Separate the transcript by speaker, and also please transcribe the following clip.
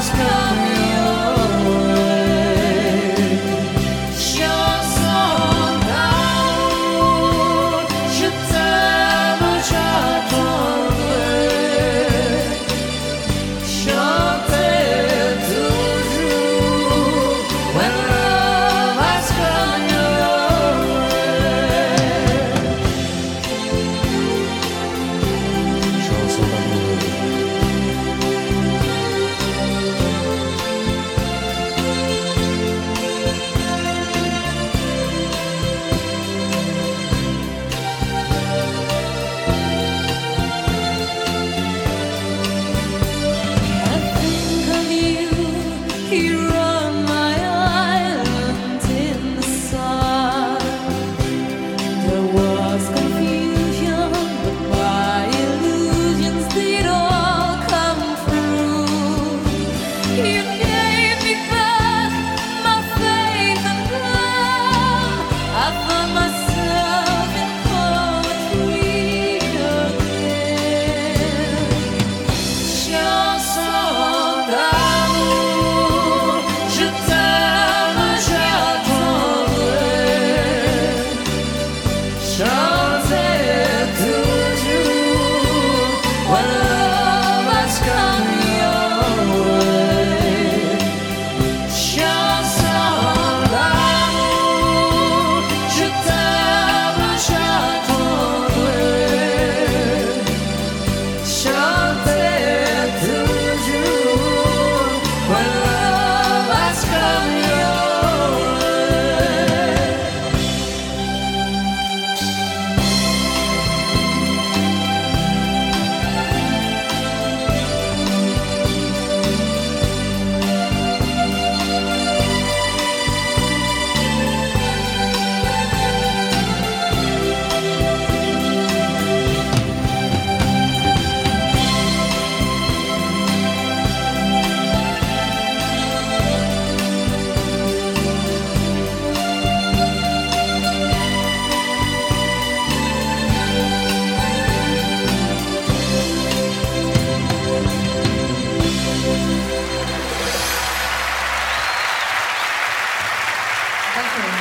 Speaker 1: has come. Thank you.